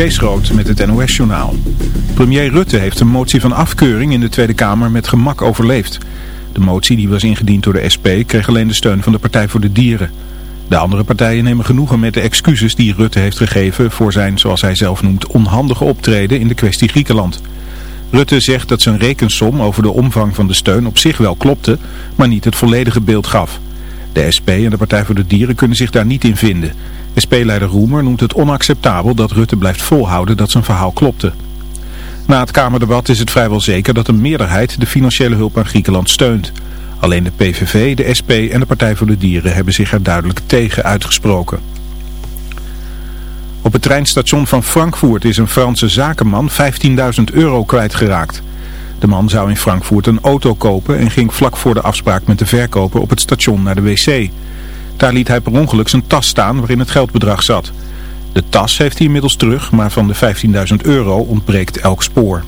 Kees met het NOS-journaal. Premier Rutte heeft een motie van afkeuring in de Tweede Kamer met gemak overleefd. De motie die was ingediend door de SP kreeg alleen de steun van de Partij voor de Dieren. De andere partijen nemen genoegen met de excuses die Rutte heeft gegeven voor zijn, zoals hij zelf noemt, onhandige optreden in de kwestie Griekenland. Rutte zegt dat zijn rekensom over de omvang van de steun op zich wel klopte, maar niet het volledige beeld gaf. De SP en de Partij voor de Dieren kunnen zich daar niet in vinden. SP-leider Roemer noemt het onacceptabel dat Rutte blijft volhouden dat zijn verhaal klopte. Na het Kamerdebat is het vrijwel zeker dat een meerderheid de financiële hulp aan Griekenland steunt. Alleen de PVV, de SP en de Partij voor de Dieren hebben zich er duidelijk tegen uitgesproken. Op het treinstation van Frankfurt is een Franse zakenman 15.000 euro kwijtgeraakt. De man zou in Frankfurt een auto kopen en ging vlak voor de afspraak met de verkoper op het station naar de wc. Daar liet hij per ongeluk zijn tas staan waarin het geldbedrag zat. De tas heeft hij inmiddels terug, maar van de 15.000 euro ontbreekt elk spoor.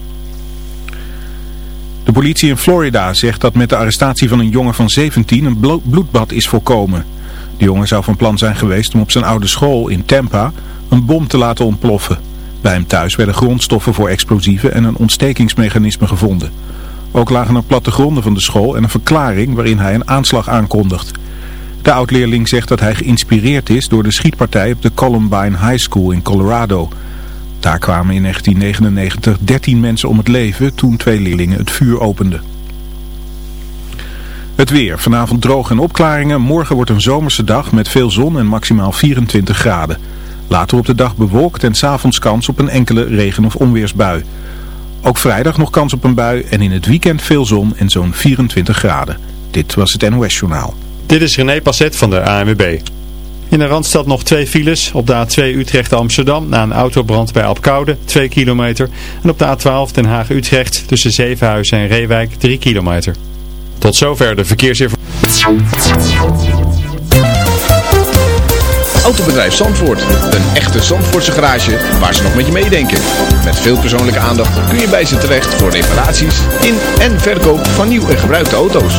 De politie in Florida zegt dat met de arrestatie van een jongen van 17 een bloedbad is voorkomen. De jongen zou van plan zijn geweest om op zijn oude school in Tampa een bom te laten ontploffen. Bij hem thuis werden grondstoffen voor explosieven en een ontstekingsmechanisme gevonden. Ook lagen er plattegronden van de school en een verklaring waarin hij een aanslag aankondigt. De oud-leerling zegt dat hij geïnspireerd is door de schietpartij op de Columbine High School in Colorado. Daar kwamen in 1999 13 mensen om het leven toen twee leerlingen het vuur openden. Het weer. Vanavond droog en opklaringen. Morgen wordt een zomerse dag met veel zon en maximaal 24 graden. Later op de dag bewolkt en s'avonds kans op een enkele regen- of onweersbui. Ook vrijdag nog kans op een bui en in het weekend veel zon en zo'n 24 graden. Dit was het NOS Journaal. Dit is René Passet van de ANWB. In de Randstad nog twee files. Op de A2 Utrecht-Amsterdam na een autobrand bij Alpkoude 2 kilometer. En op de A12 Den Haag-Utrecht tussen Zevenhuizen en Reewijk 3 kilometer. Tot zover de verkeersinformatie. Autobedrijf Zandvoort. Een echte Zandvoortse garage waar ze nog met je meedenken. Met veel persoonlijke aandacht kun je bij ze terecht voor reparaties in en verkoop van nieuw en gebruikte auto's.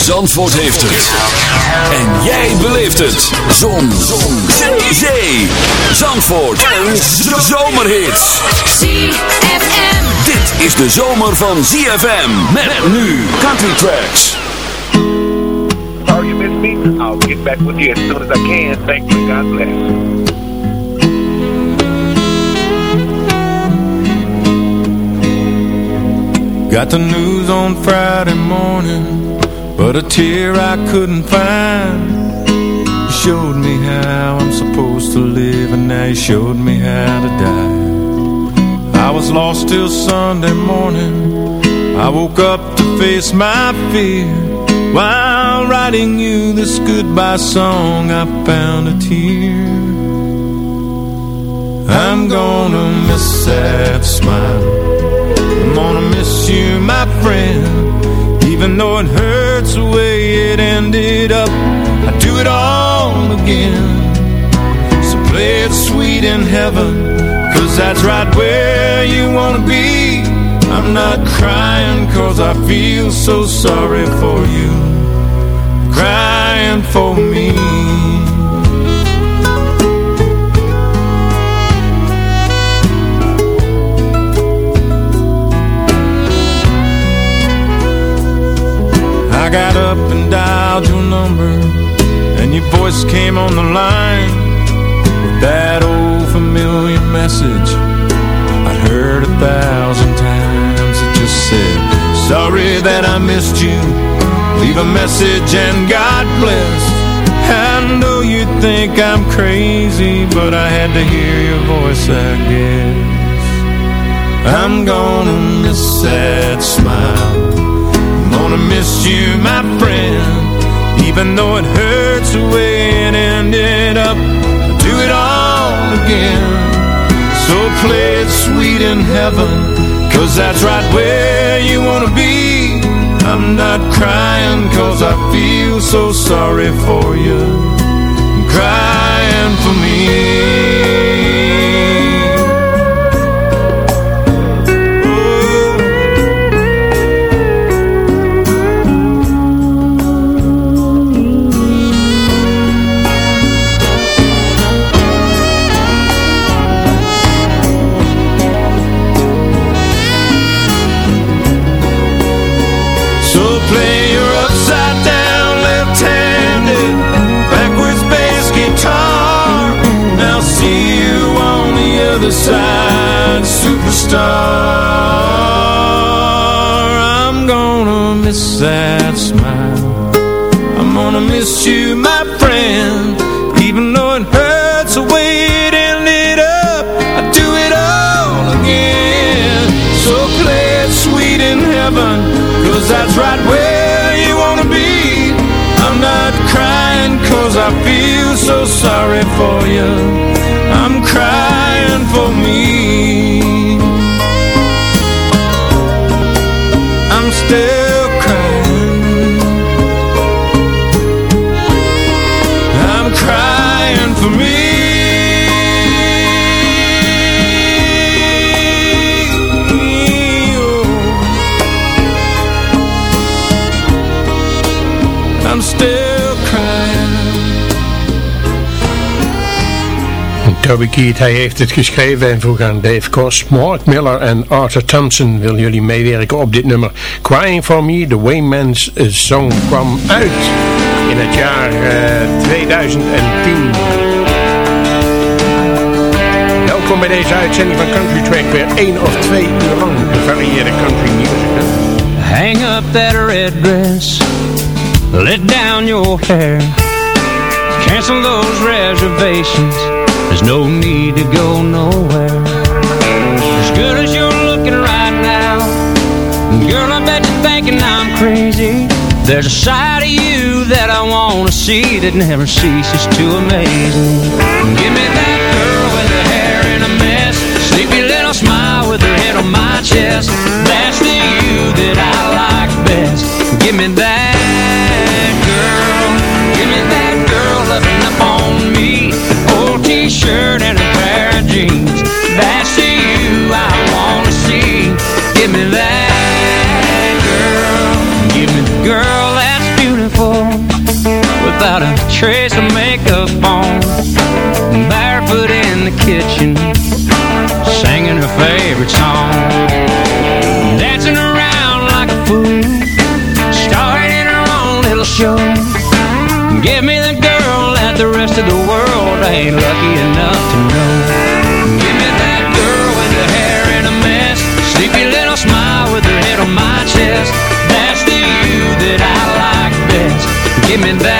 Zandvoort heeft het. En jij beleeft het. Zon. Zon. Zee. Zee. Zandvoort. Een zomerhit. ZFM. Dit is de zomer van ZFM. Met nu Country Tracks. Sorry you missed me. I'll get back with you as soon as I can. Thank you. God bless. Got the news on Friday morning But a tear I couldn't find You showed me how I'm supposed to live And now you showed me how to die. I was lost till Sunday morning. I woke up to face my fear. While writing you this goodbye song I found a tear. I'm gonna miss that smile. I'm gonna miss you, my friend Even though it hurts the way it ended up, I'd do it all again. So play it sweet in heaven, cause that's right where you wanna be. I'm not crying cause I feel so sorry for you. Crying for me. I got up and dialed your number And your voice came on the line With that old familiar message I'd heard a thousand times. It just said Sorry that I missed you. Leave a message and God bless. I know you think I'm crazy But I had to hear your voice I guess. I'm gonna miss that smile gonna miss you, my friend. Even though it hurts the way it ended up I'll do it all again. So play it sweet in heaven Cause that's right where you wanna be. I'm not crying cause I feel so sorry for you. I'm crying for me other side, superstar. I'm gonna miss that smile. I'm gonna miss you, my friend. Even though it hurts the way it ended up, I do it all again. So play it sweet in heaven, cause that's right where you wanna be. I'm not crying cause I feel so sorry for you. I'm crying for me. Toby Keith, hij heeft het geschreven en vroeg aan Dave Koss, Mark Miller en Arthur Thompson willen jullie meewerken op dit nummer. Crying For Me, The Wayman's Song kwam uit in het jaar eh, 2010. Welkom bij deze uitzending van Country Track, weer één of twee uur lang gevarieerde country music. Hang up that red dress Let down your hair Cancel those reservations There's no need to go nowhere. As good as you're looking right now. Girl, I bet you're thinking I'm crazy. There's a side of you that I wanna see That never ceases to amaze me. Give me that girl with her hair in a mess. Sleepy little smile with her head on my chest. That's the you that I like best. Give me that t-shirt and a pair of jeans. That's the you I wanna see. Give me that girl. Give me the girl that's beautiful. Without a trace of makeup on. Barefoot in the kitchen. Singing her favorite song. Dancing around like a fool. Starting in her own little show. Give me the girl that the rest of the world ain't lucky enough to know. Give me that girl with her hair in a mess. Sleepy little smile with her head on my chest. That's the you that I like best. Give me that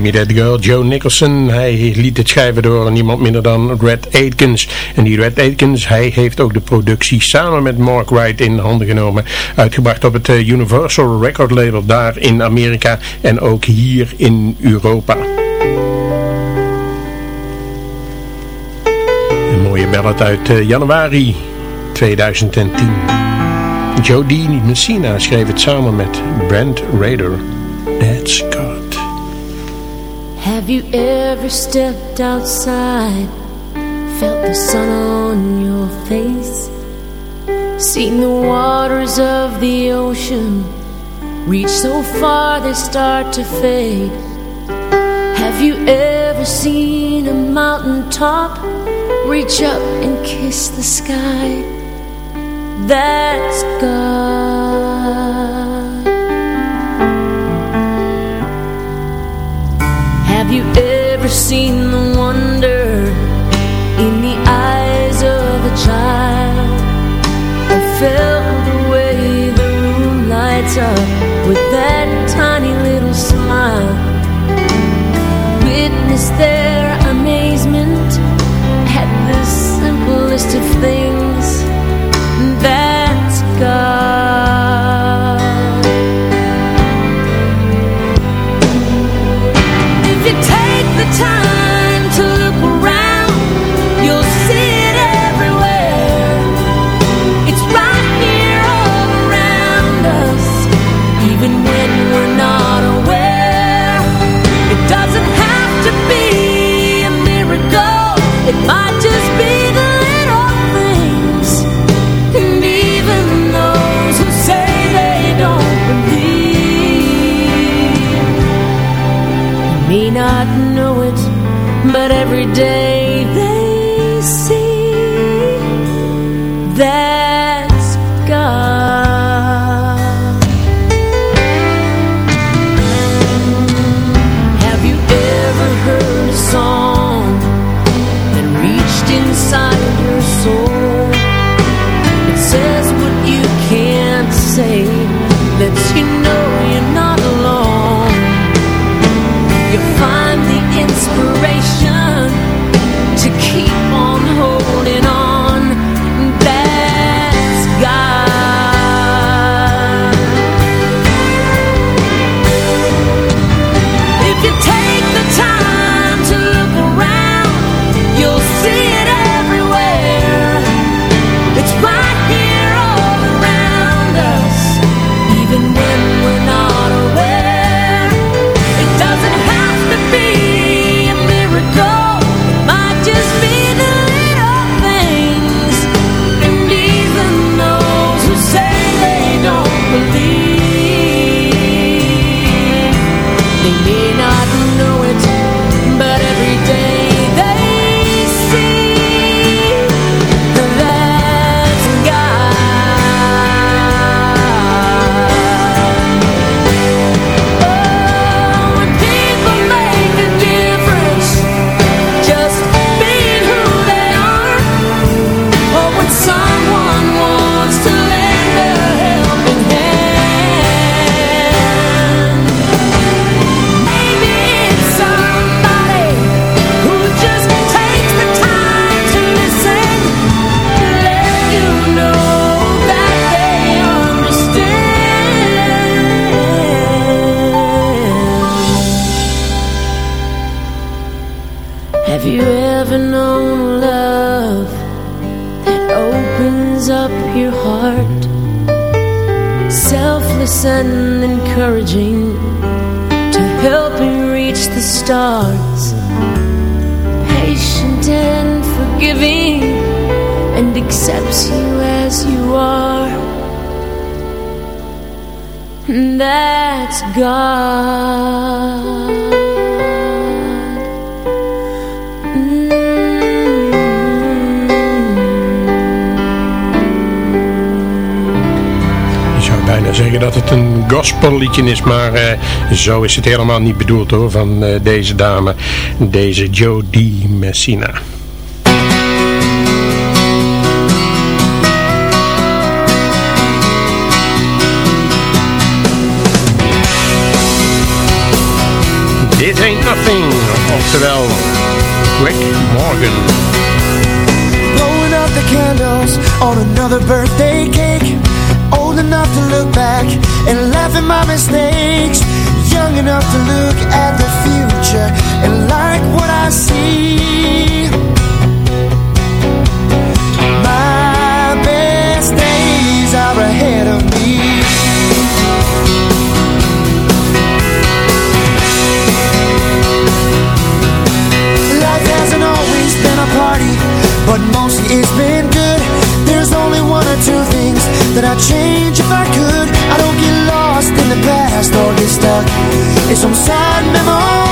Me That Girl, Joe Nicholson. Hij liet het schrijven door niemand minder dan Red Atkins. En die Red Atkins, hij heeft ook de productie samen met Mark Wright in handen genomen. Uitgebracht op het eh, Universal Record Label daar in Amerika en ook hier in Europa. Een mooie ballad uit eh, januari 2010. Joe Dean Messina schreef het samen met Brent Rader. Let's go. Have you ever stepped outside, felt the sun on your face, seen the waters of the ocean reach so far they start to fade? Have you ever seen a mountain top reach up and kiss the sky? That's God. you ever seen the wonder? selfless and encouraging to help you reach the stars. Patient and forgiving, and accepts you as you are. And that's God. Bijna zeggen dat het een gospelliedje is, maar eh, zo is het helemaal niet bedoeld hoor, van eh, deze dame, deze Jodie Messina. Dit ain't nothing, oftewel Rick Morgan. Blowing up the candles on another birthday cake look back and laugh at my mistakes. Young enough to look at the future and like what I see. My best days are ahead of me. Life hasn't always been a party, but mostly it's been that I'd change if I could. I don't get lost in the past or get stuck in some sad memory.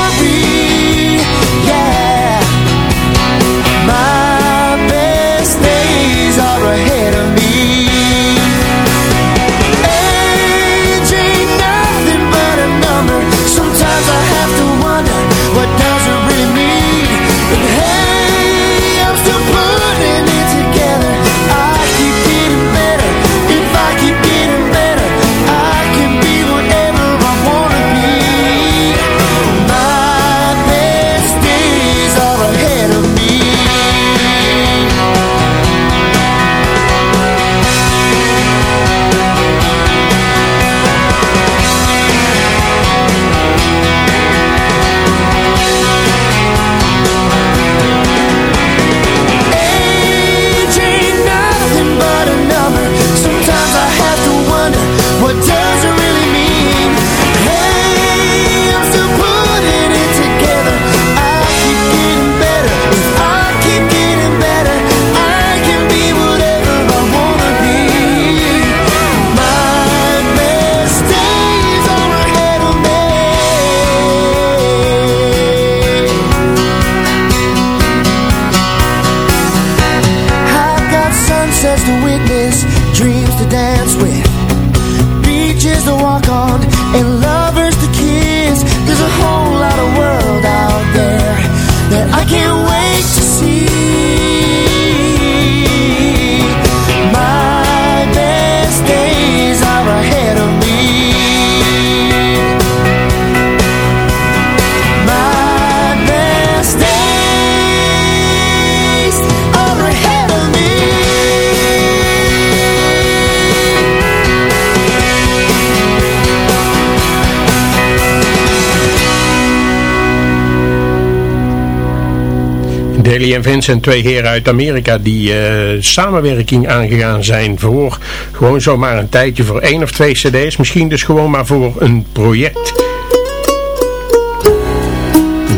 En Vincent, twee heren uit Amerika die eh, samenwerking aangegaan zijn voor gewoon zomaar een tijdje voor één of twee cd's. Misschien dus gewoon maar voor een project.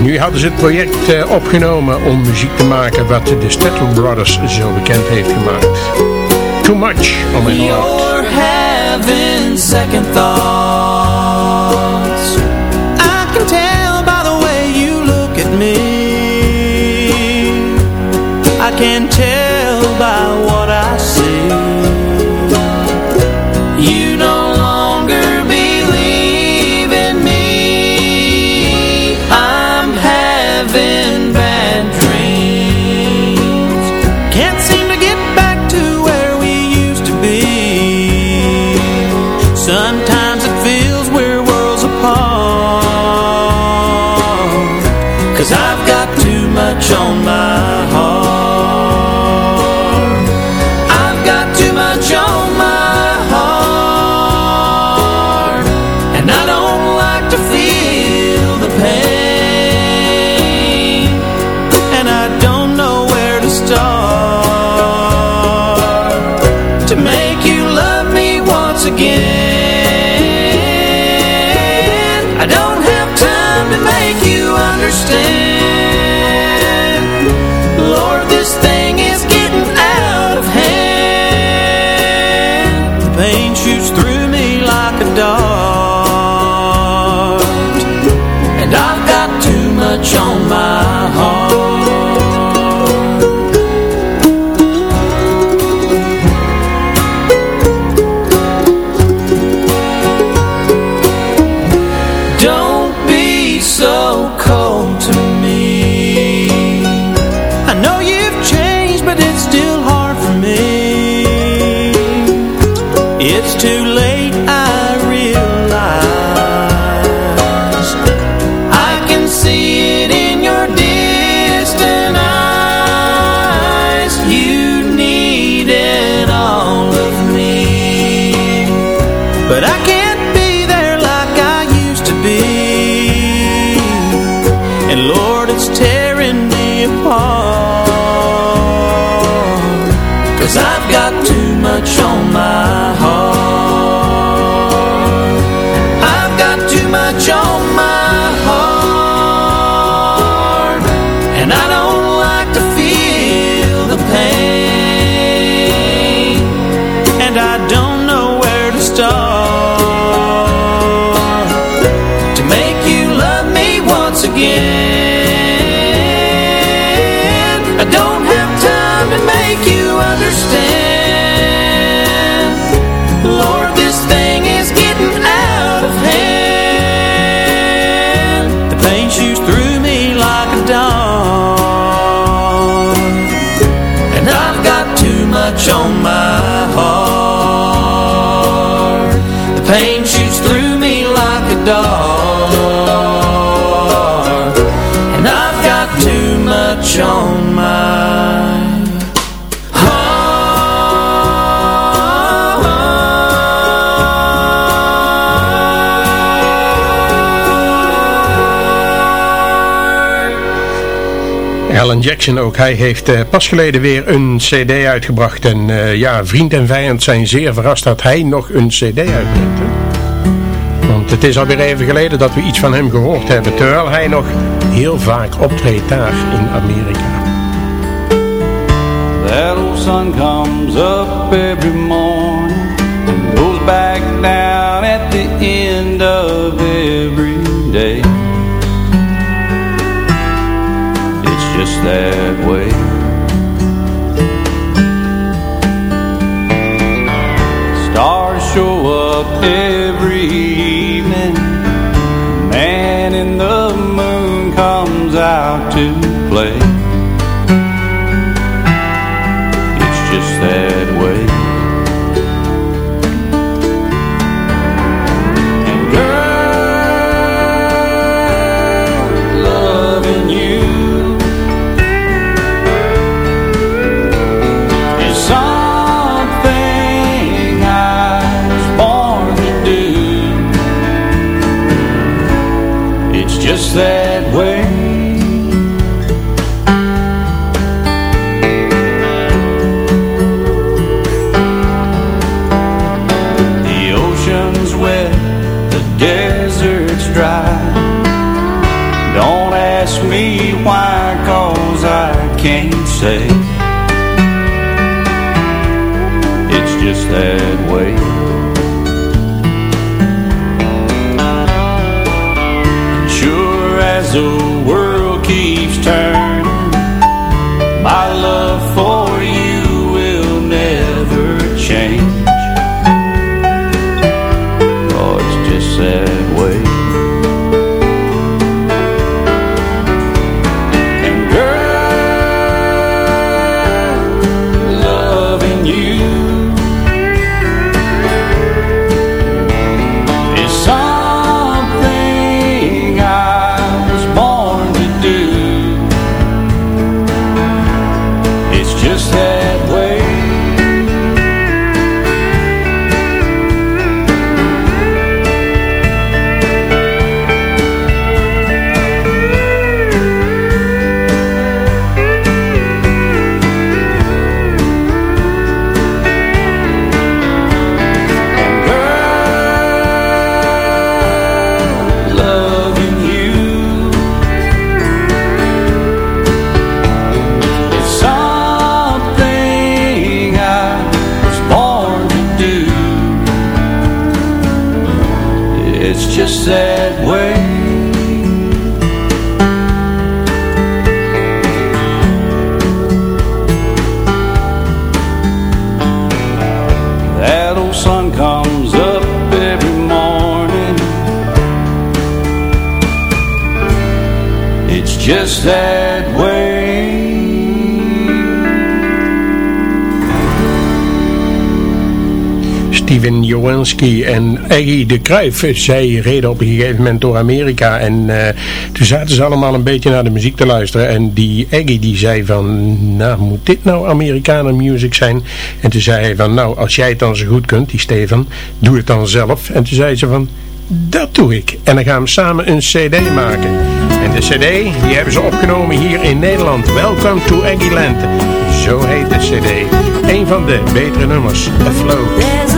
Nu hadden ze het project eh, opgenomen om muziek te maken wat de Statel Brothers zo bekend heeft gemaakt. Too much on my heart. I can tell it's too late. on Alan Jackson ook. Hij heeft eh, pas geleden weer een cd uitgebracht. En eh, ja, vriend en vijand zijn zeer verrast dat hij nog een cd uitbrengt. Want het is alweer even geleden dat we iets van hem gehoord hebben. Terwijl hij nog heel vaak optreedt daar in Amerika. That old sun comes up every morning and goes back down at the end of every day. It's just that way. Stars show up every to play. En Eggy de Kruijf. Zij reden op een gegeven moment door Amerika en eh, toen zaten ze allemaal een beetje naar de muziek te luisteren. En die Eggy die zei van, nou moet dit nou Amerikanen music zijn? En toen zei hij van, nou als jij het dan zo goed kunt, die Steven, doe het dan zelf. En toen zei ze van, dat doe ik. En dan gaan we samen een cd maken. En de cd, die hebben ze opgenomen hier in Nederland. Welcome to Eggieland. Zo heet de cd. Een van de betere nummers, The Flow.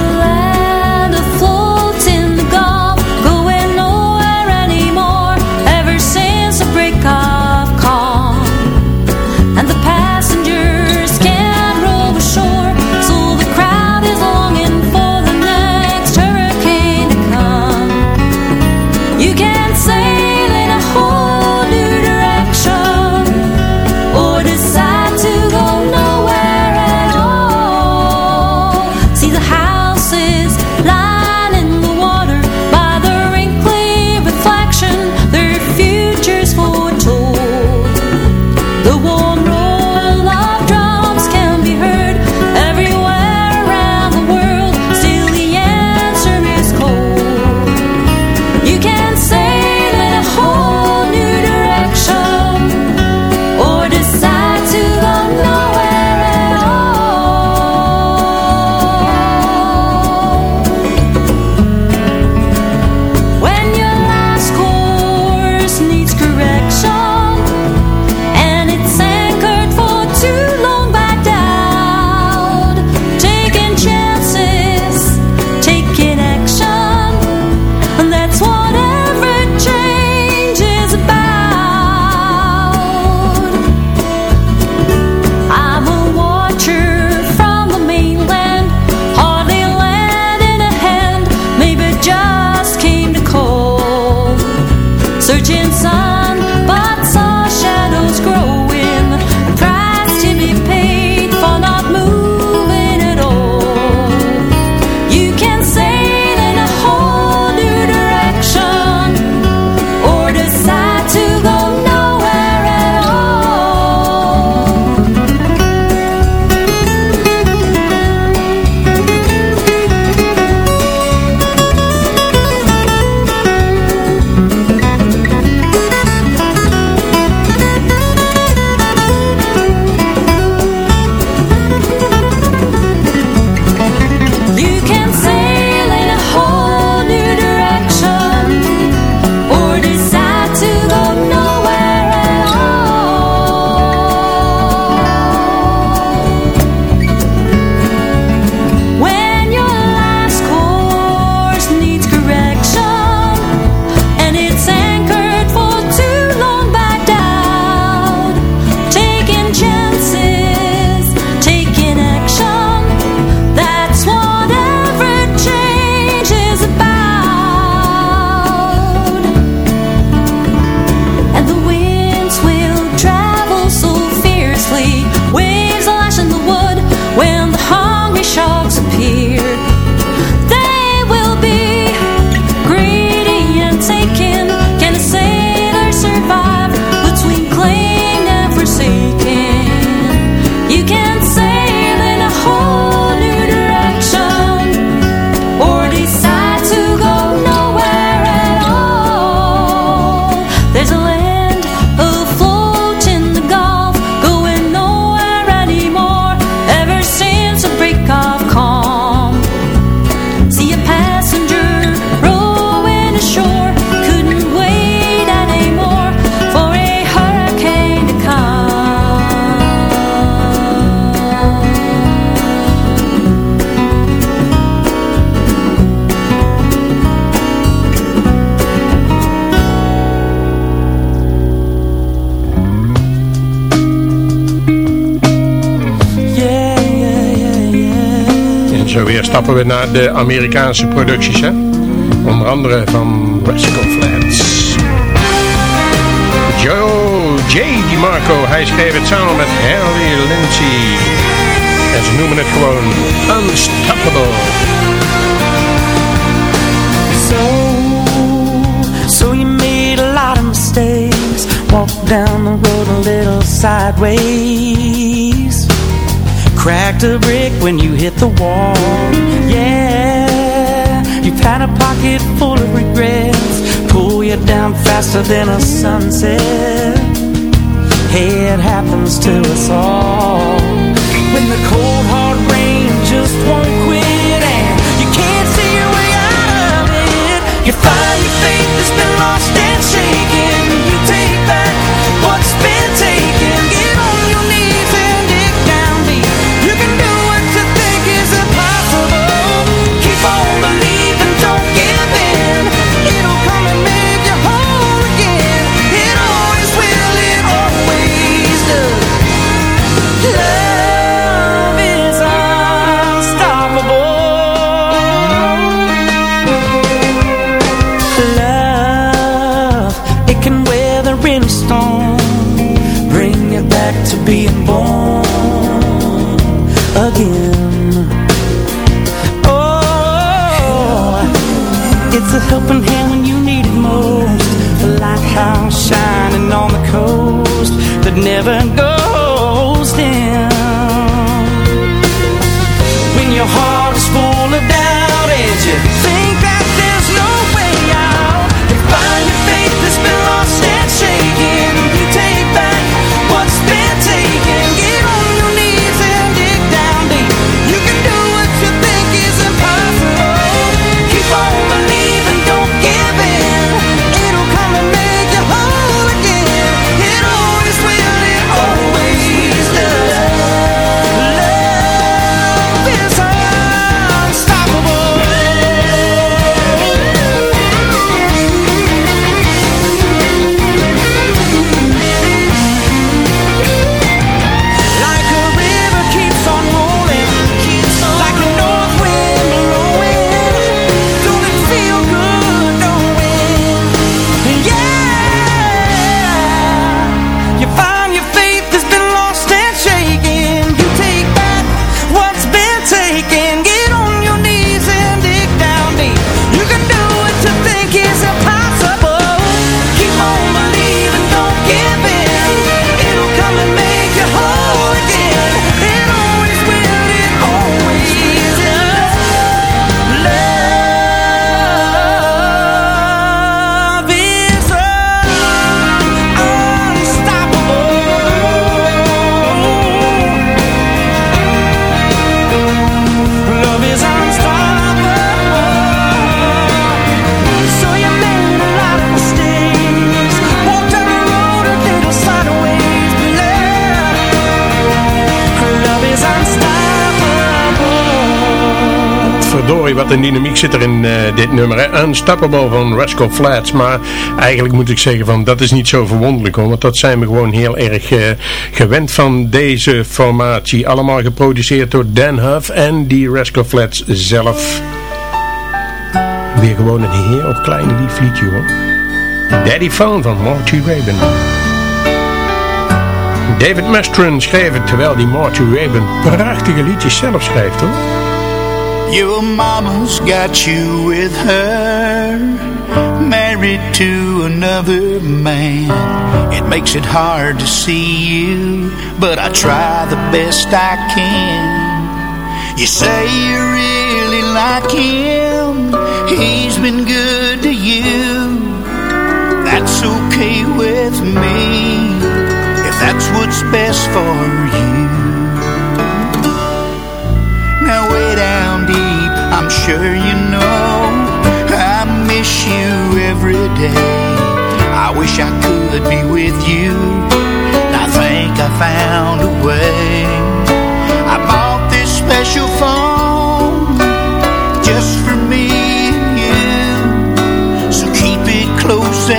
zo weer stappen we naar de Amerikaanse producties. Hè? Onder andere van Rascal Flats. Joe J. DiMarco, hij schreef het samen met Harry Lindsay. En ze noemen het gewoon Unstoppable. So, so. Walk down the road a little sideways. Cracked a brick when you hit the wall. Yeah, you've had a pocket full of regrets. Pull you down faster than a sunset. Hey, it happens to us all. When the cold hard rain just won't quit helping hand when you need it most The lighthouse shining on the coast That never goes down. When your heart is full of doubt And you Verdorie, wat een dynamiek zit er in eh, dit nummer. Unstoppable van Rascal Flats. Maar eigenlijk moet ik zeggen van dat is niet zo verwonderlijk hoor. Want dat zijn we gewoon heel erg eh, gewend van deze formatie. Allemaal geproduceerd door Dan Huff en die Rascal Flats zelf. Weer gewoon een heel klein lief liedje hoor. Daddy Phone van Marty Raven. David Mestren schreef het terwijl die Marty Raven prachtige liedjes zelf schrijft hoor. Your mama's got you with her. Married to another man. It makes it hard to see you But I try the best I can. You say you really like him. He's been good to you. That's okay with me If that's what's best for you. Now way down Sure you know I miss you every day. I wish I could be with you. I think I found a way. I bought this special phone just for me and you. So keep it close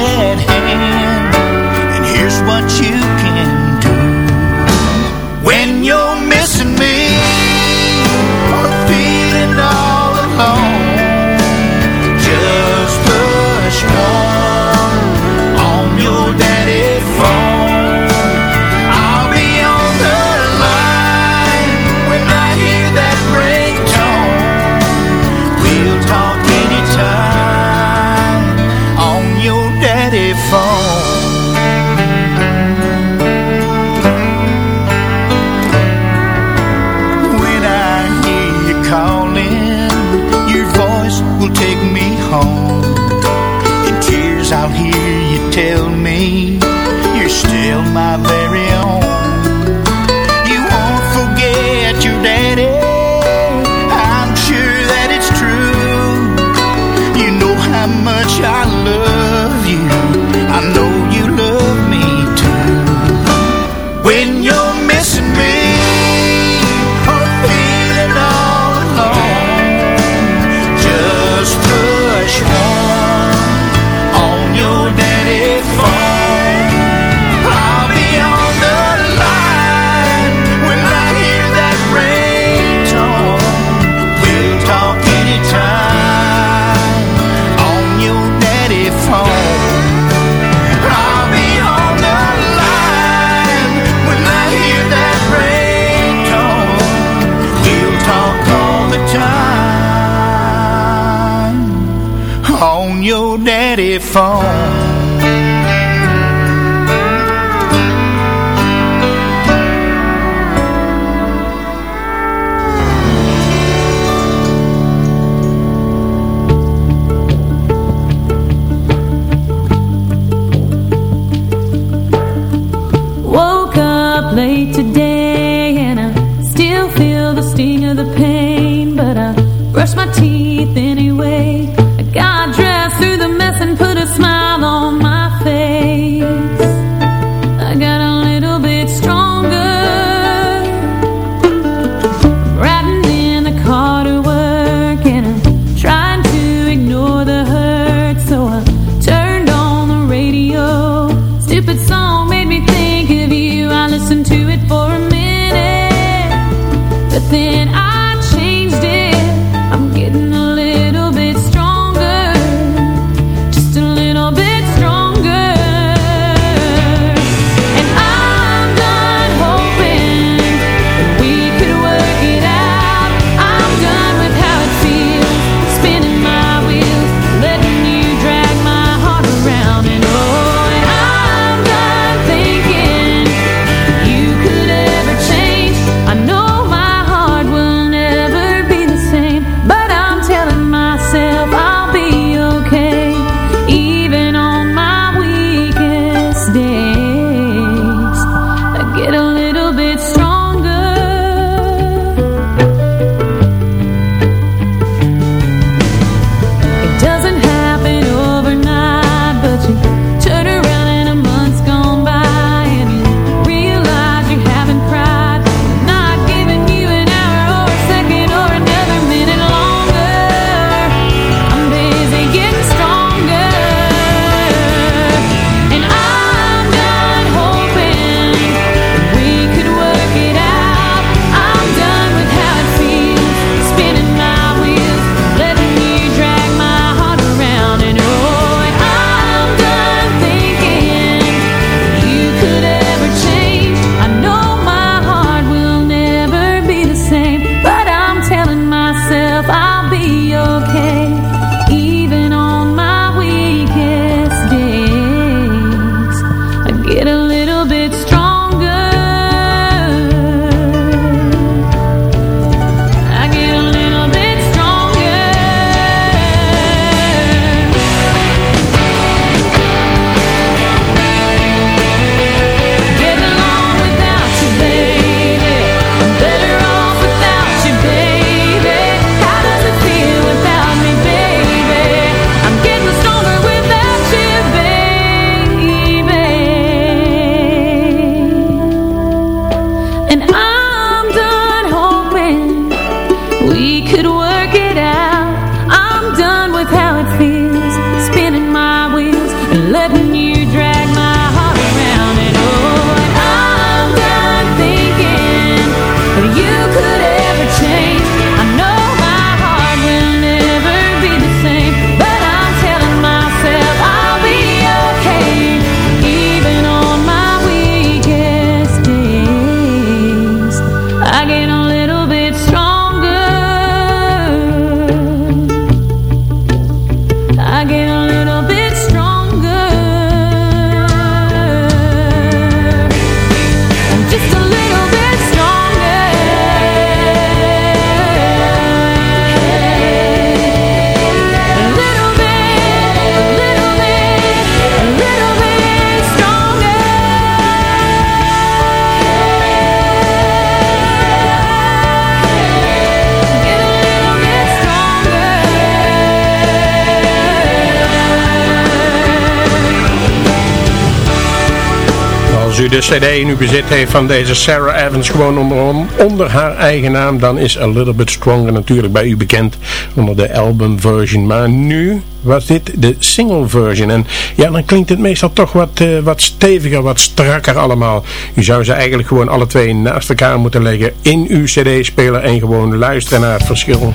cd in uw bezit heeft van deze Sarah Evans gewoon onder, onder haar eigen naam, dan is A Little Bit Stronger natuurlijk bij u bekend onder de album version. Maar nu was dit de single version. En ja, dan klinkt het meestal toch wat, uh, wat steviger, wat strakker allemaal. U zou ze eigenlijk gewoon alle twee naast elkaar moeten leggen in uw cd-speler en gewoon luisteren naar het verschil.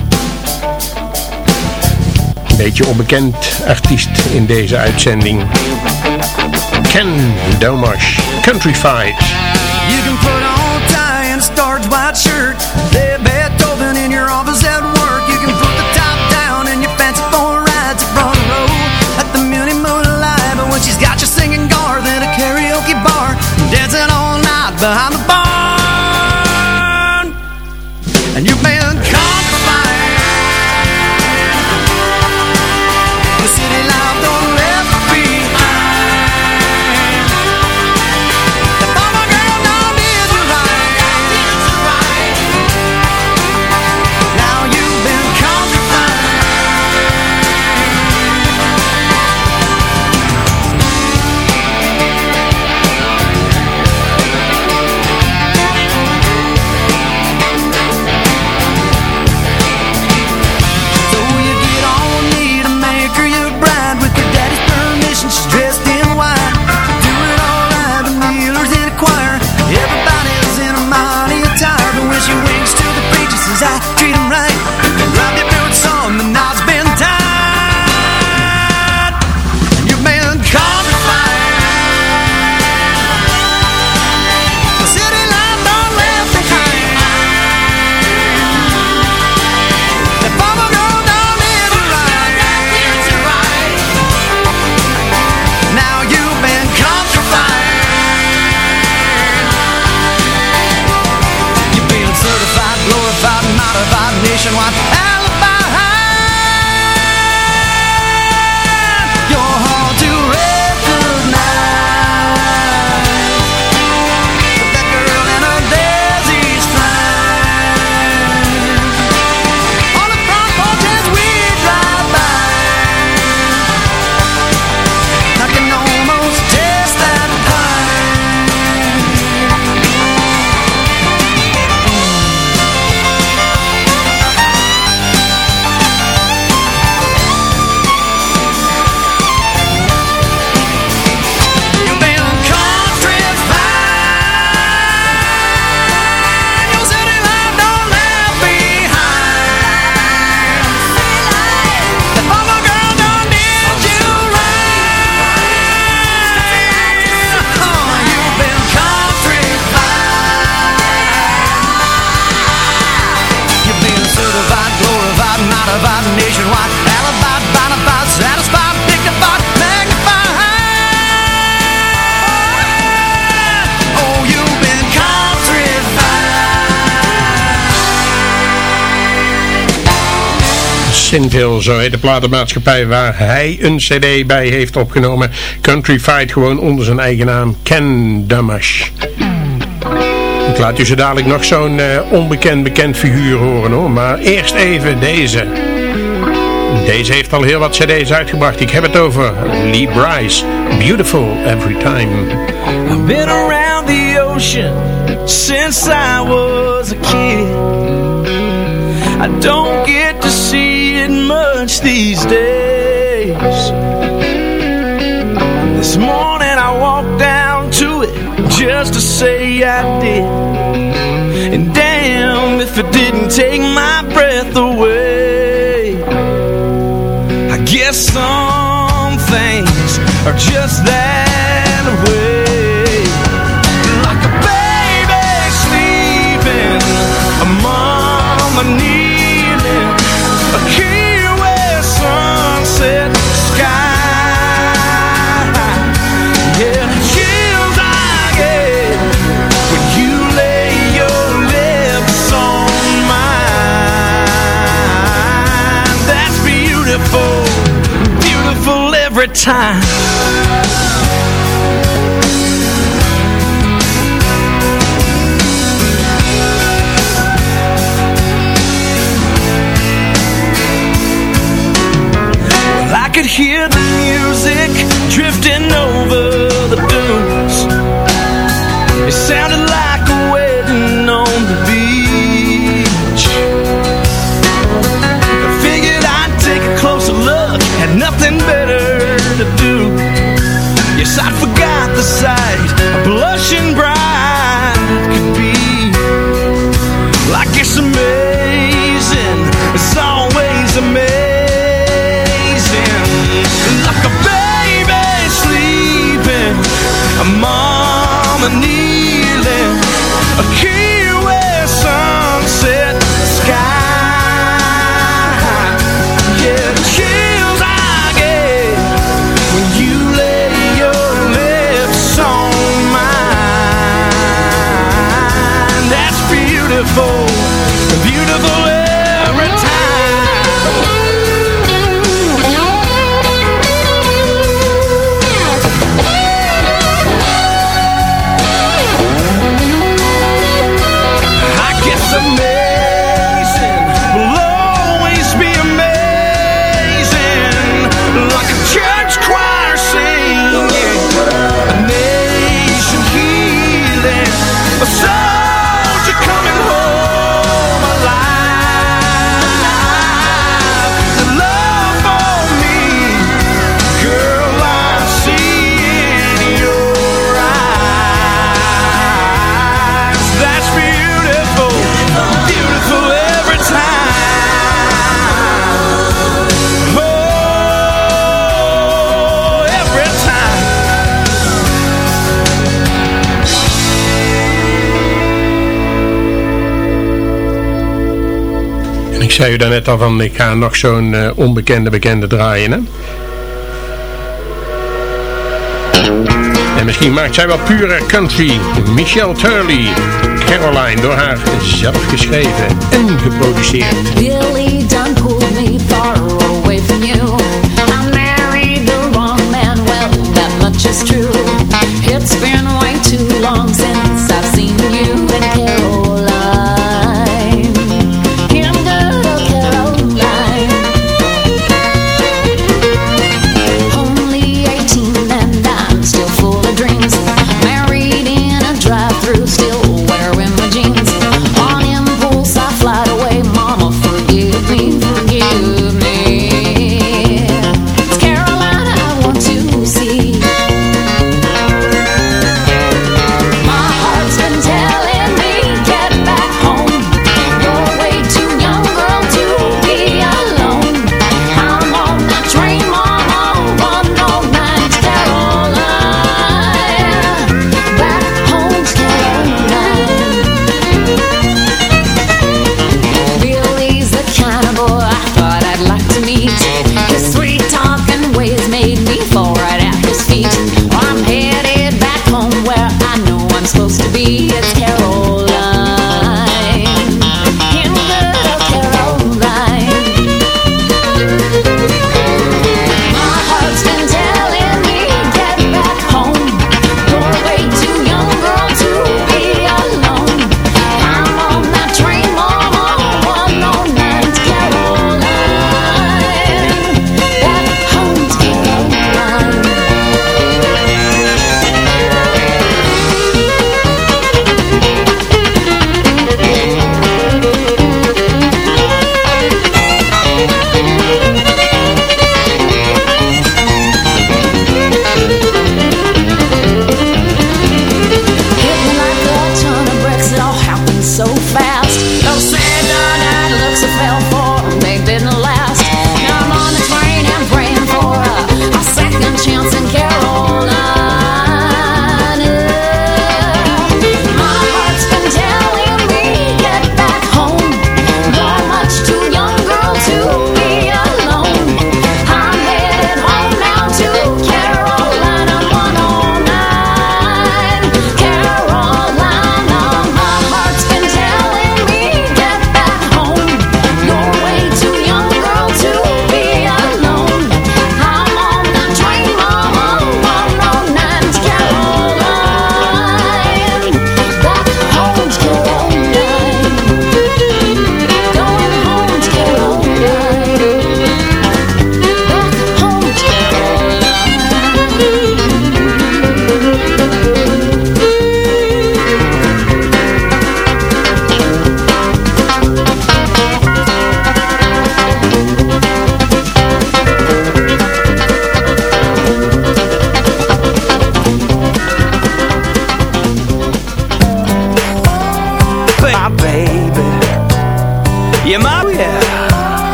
Een beetje onbekend artiest in deze uitzending. Ken Domash, countrified Russian wife. Zo heet de platenmaatschappij waar hij een cd bij heeft opgenomen. Country Fight gewoon onder zijn eigen naam, Ken Damash. Ik laat u zo dadelijk nog zo'n eh, onbekend bekend figuur horen hoor, maar eerst even deze. Deze heeft al heel wat cd's uitgebracht. Ik heb het over Lee Bryce, Beautiful Every Time. I've been around the ocean since I was a kid. I don't these days. This morning I walked down to it just to say I did. And damn if it didn't take my breath away. I guess some things are just that time. I could hear the music drifting over the dunes. It sounded a blushing bride could be. Like it's amazing, it's always amazing. Like a baby sleeping, a mama kneeling, zei u daarnet al van, ik ga nog zo'n eh, onbekende bekende draaien, hè? En misschien maakt zij wel pure country. Michelle Turley, Caroline, door haar zelf geschreven en geproduceerd. Billy pulled me far away from you. Married the wrong man, well, that much is true. It's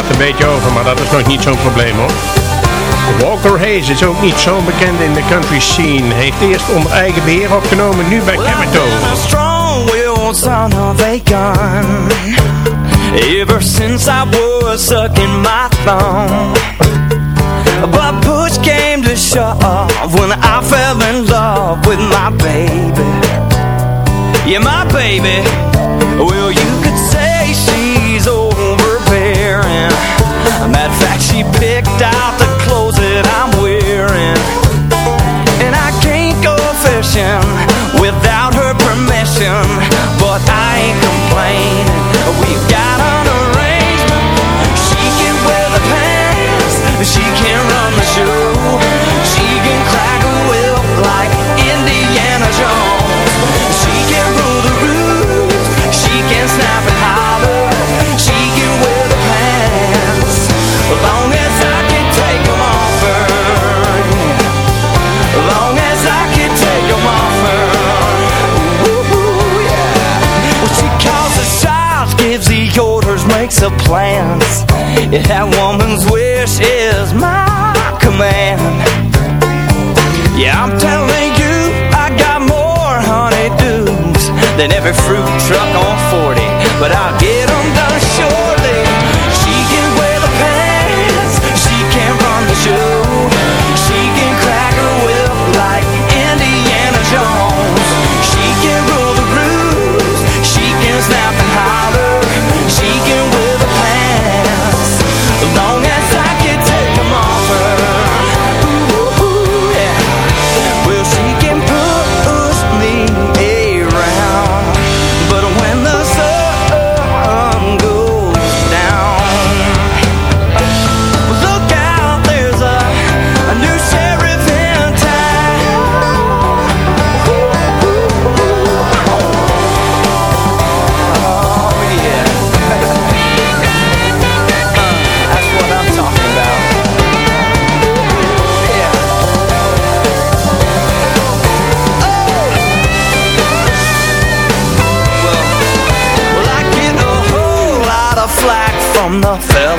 slaat een beetje over, maar dat is nog niet zo'n probleem hoor. Walker Hayes is ook niet zo bekend in de country scene. Heeft eerst onder eigen beheer opgenomen, nu bij Capitol. Ever since I was sucking my thumb But push came to shove When I fell in love with my baby Yeah, my baby Well, you Fact, she picked out the clothes that I'm wearing. And I can't go fishing without her permission. But I ain't complaining. We've got an arrangement. She can wear the pants She can the plans. Yeah, that woman's wish is my command. Yeah, I'm telling you, I got more honeydews Than every fruit truck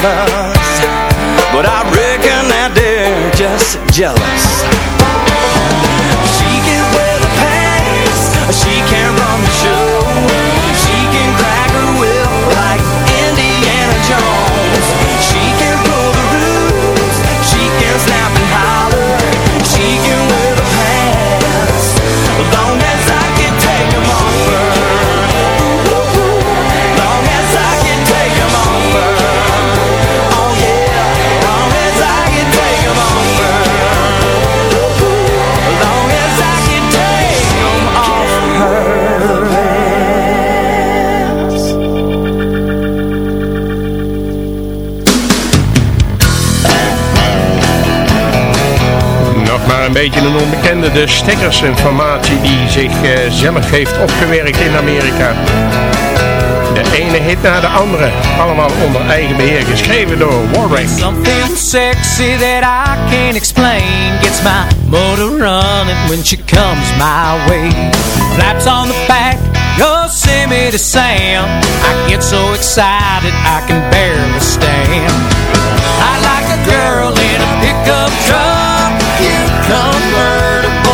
the But I reckon that they're just jealous de stekkersinformatie die zich eh, heeft opgewerkt in Amerika. De ene hit na de andere, allemaal onder eigen beheer, geschreven door Warwick. Something sexy that I can't explain. Gets my motor running when she comes my way. Flaps on the back, Yosemite Sam. I get so excited I can barely stand. I like a girl in a pickup truck. Cute convertible,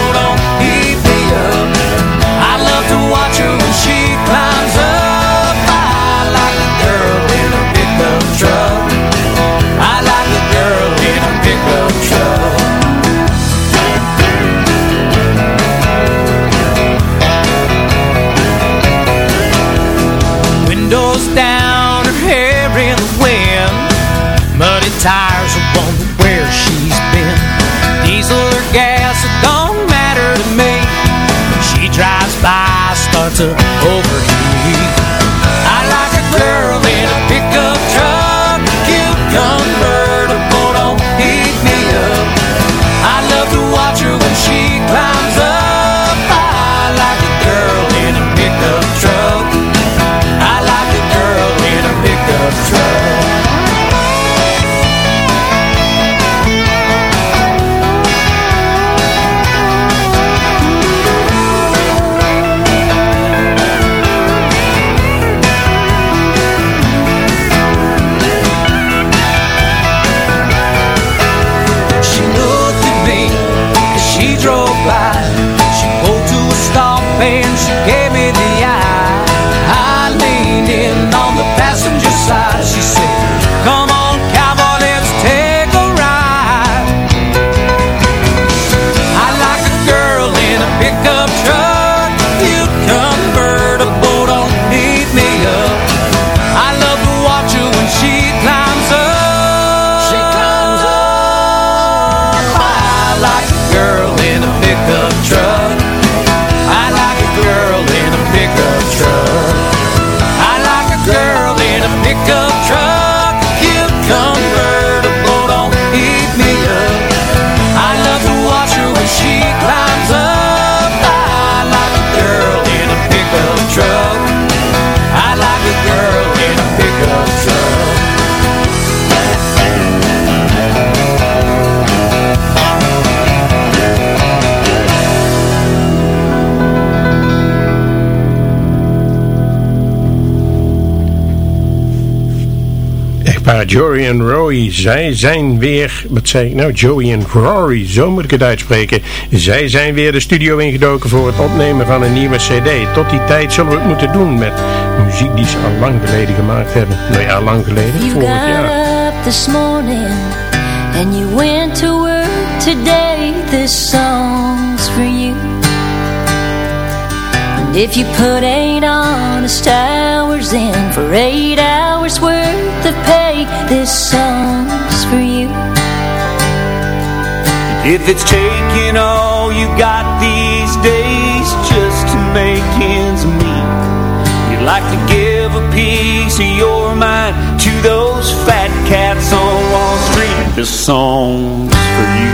To over zij zijn weer, wat zei ik nou, Joey en Rory, zo moet ik het uitspreken. Zij zijn weer de studio ingedoken voor het opnemen van een nieuwe cd. Tot die tijd zullen we het moeten doen met muziek die ze al lang geleden gemaakt hebben. Nou ja, lang geleden, You vorig got jaar. up this morning and you went to work today. This song's for you. And if you put eight honest hours in for eight hours worth of pay, this song's If it's taking all you got these days just to make ends meet, you'd like to give a piece of your mind to those fat cats on Wall Street. This song's for you.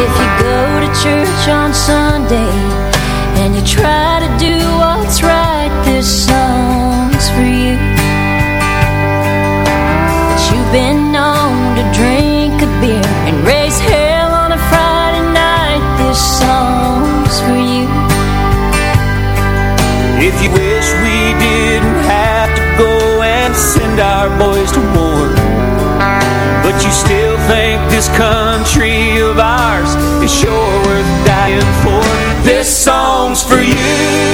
If you go to church on Sunday and you try to do what's right, this song's been known to drink a beer and raise hell on a Friday night, this song's for you. If you wish we didn't have to go and send our boys to war, but you still think this country of ours is sure worth dying for, this song's for you.